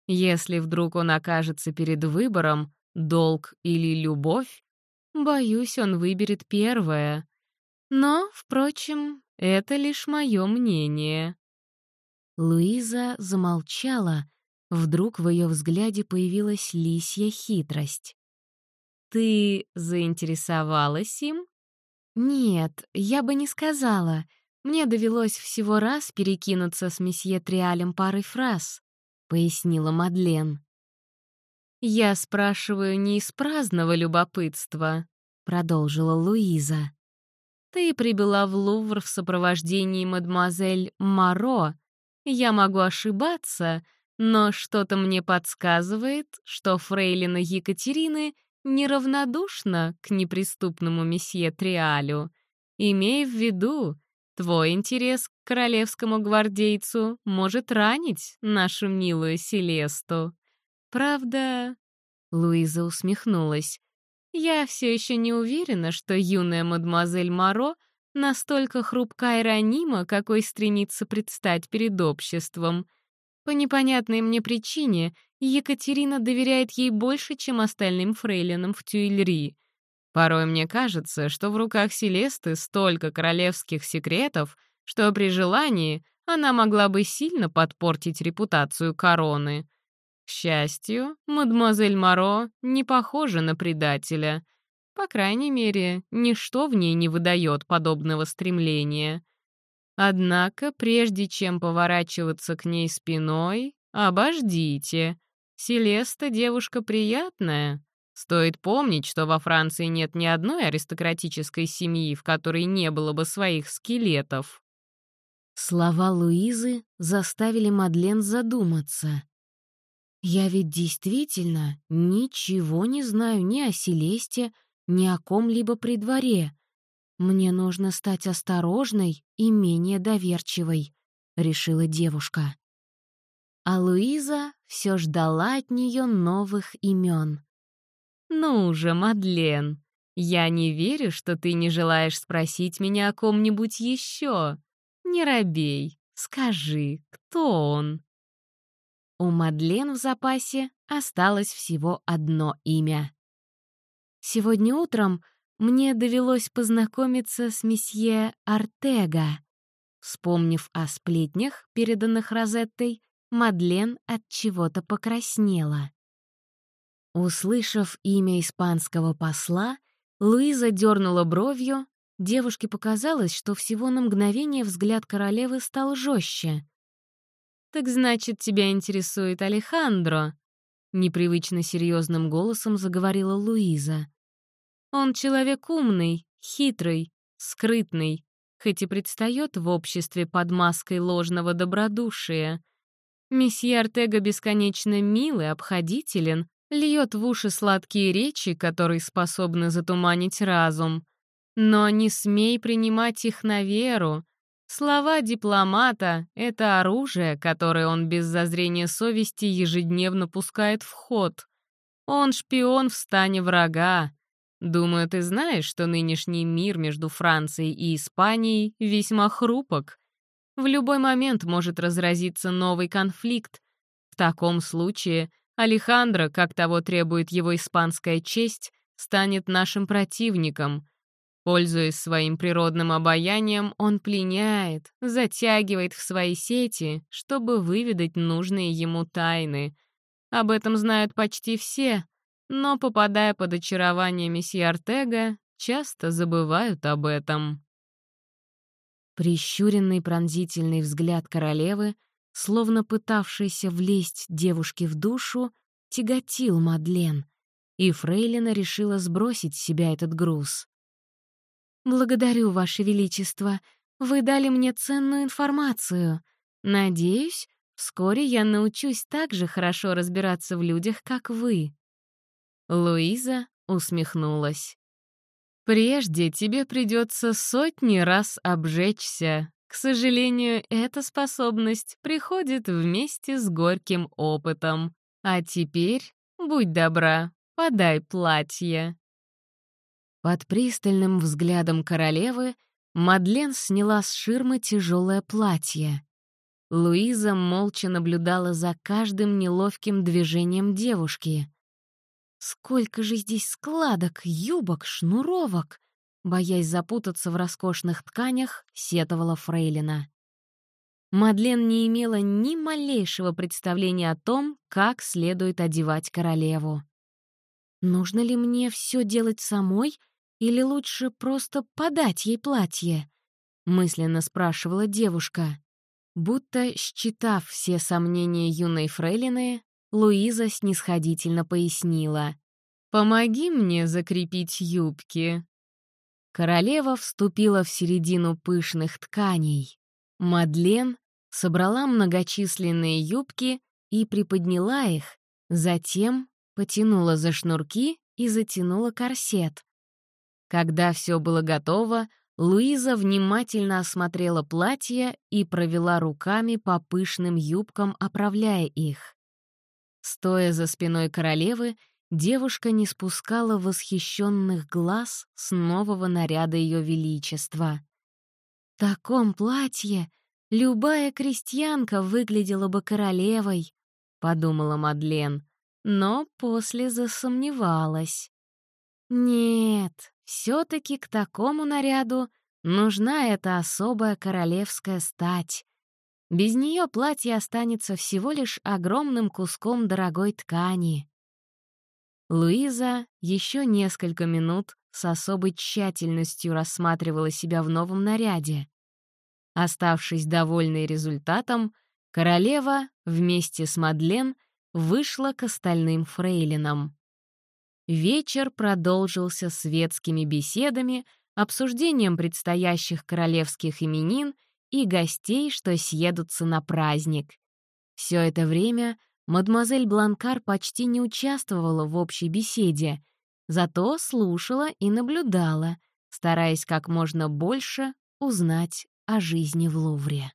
Если вдруг он окажется перед выбором долг или любовь, боюсь, он выберет первое. Но, впрочем, это лишь мое мнение. Луиза замолчала. Вдруг в ее взгляде появилась лисья хитрость. «Ты заинтересовалась им?» «Нет, я бы не сказала. Мне довелось всего раз перекинуться с месье Триалем парой фраз», — пояснила Мадлен. «Я спрашиваю не из праздного любопытства», — продолжила Луиза. «Ты прибыла в Лувр в сопровождении мадемуазель Маро. Я могу ошибаться, но что-то мне подсказывает, что фрейлина Екатерины неравнодушна к неприступному месье Триалю. Имей в виду, твой интерес к королевскому гвардейцу может ранить нашу милую Селесту. Правда...» Луиза усмехнулась. «Я все еще не уверена, что юная мадемуазель Моро настолько хрупка и ранима, какой стремится предстать перед обществом. По непонятной мне причине Екатерина доверяет ей больше, чем остальным фрейлинам в Тюильри. Порой мне кажется, что в руках Селесты столько королевских секретов, что при желании она могла бы сильно подпортить репутацию короны. К счастью, мадемуазель Моро не похожа на предателя. По крайней мере, ничто в ней не выдает подобного стремления. Однако, прежде чем поворачиваться к ней спиной, обождите. Селеста девушка приятная. Стоит помнить, что во Франции нет ни одной аристократической семьи, в которой не было бы своих скелетов. Слова Луизы заставили Мадлен задуматься. «Я ведь действительно ничего не знаю ни о Селесте, ни о ком-либо при дворе. Мне нужно стать осторожной и менее доверчивой», — решила девушка. А Луиза все ждала от нее новых имен. «Ну же, Мадлен, я не верю, что ты не желаешь спросить меня о ком-нибудь еще. Не робей, скажи, кто он?» У Мадлен в запасе осталось всего одно имя. Сегодня утром мне довелось познакомиться с месье Артега. Вспомнив о сплетнях, переданных Розеттой, Мадлен от чего-то покраснела. Услышав имя испанского посла, Луиза дернула бровью. Девушке показалось, что всего на мгновение взгляд королевы стал жестче. «Так значит, тебя интересует Алехандро?» Непривычно серьезным голосом заговорила Луиза. Он человек умный, хитрый, скрытный, хоть и предстает в обществе под маской ложного добродушия. Месье Артега бесконечно милый, обходителен, льет в уши сладкие речи, которые способны затуманить разум. Но не смей принимать их на веру. Слова дипломата — это оружие, которое он без зазрения совести ежедневно пускает в ход. Он шпион в стане врага, Думаю, ты знаешь, что нынешний мир между Францией и Испанией весьма хрупок. В любой момент может разразиться новый конфликт. В таком случае Алехандро, как того требует его испанская честь, станет нашим противником. Пользуясь своим природным обаянием, он пленяет, затягивает в свои сети, чтобы выведать нужные ему тайны. Об этом знают почти все, но, попадая под очарование месье Артега, часто забывают об этом. Прищуренный пронзительный взгляд королевы, словно пытавшийся влезть девушке в душу, тяготил Мадлен, и Фрейлина решила сбросить с себя этот груз. «Благодарю, Ваше Величество. Вы дали мне ценную информацию. Надеюсь, вскоре я научусь так же хорошо разбираться в людях, как вы». Луиза усмехнулась. «Прежде тебе придется сотни раз обжечься. К сожалению, эта способность приходит вместе с горьким опытом. А теперь, будь добра, подай платье». Под пристальным взглядом королевы Мадлен сняла с ширмы тяжелое платье. Луиза молча наблюдала за каждым неловким движением девушки. Сколько же здесь складок, юбок, шнуровок! Боясь запутаться в роскошных тканях, сетовала Фрейлина. Мадлен не имела ни малейшего представления о том, как следует одевать королеву. «Нужно ли мне все делать самой или лучше просто подать ей платье?» — мысленно спрашивала девушка. Будто, считав все сомнения юной фрейлины, Луиза снисходительно пояснила. «Помоги мне закрепить юбки». Королева вступила в середину пышных тканей. Мадлен собрала многочисленные юбки и приподняла их, затем потянула за шнурки и затянула корсет. Когда все было готово, Луиза внимательно осмотрела платье и провела руками по пышным юбкам, оправляя их. Стоя за спиной королевы, девушка не спускала восхищенных глаз с нового наряда Ее Величества. В таком платье Любая крестьянка выглядела бы королевой, подумала Мадлен, но после засомневалась. Нет, все-таки к такому наряду нужна эта особая королевская стать. Без нее платье останется всего лишь огромным куском дорогой ткани. Луиза еще несколько минут с особой тщательностью рассматривала себя в новом наряде. Оставшись довольной результатом, королева вместе с Мадлен вышла к остальным фрейлинам. Вечер продолжился светскими беседами, обсуждением предстоящих королевских именин и гостей, что съедутся на праздник. Все это время мадемуазель Бланкар почти не участвовала в общей беседе, зато слушала и наблюдала, стараясь как можно больше узнать о жизни в Лувре.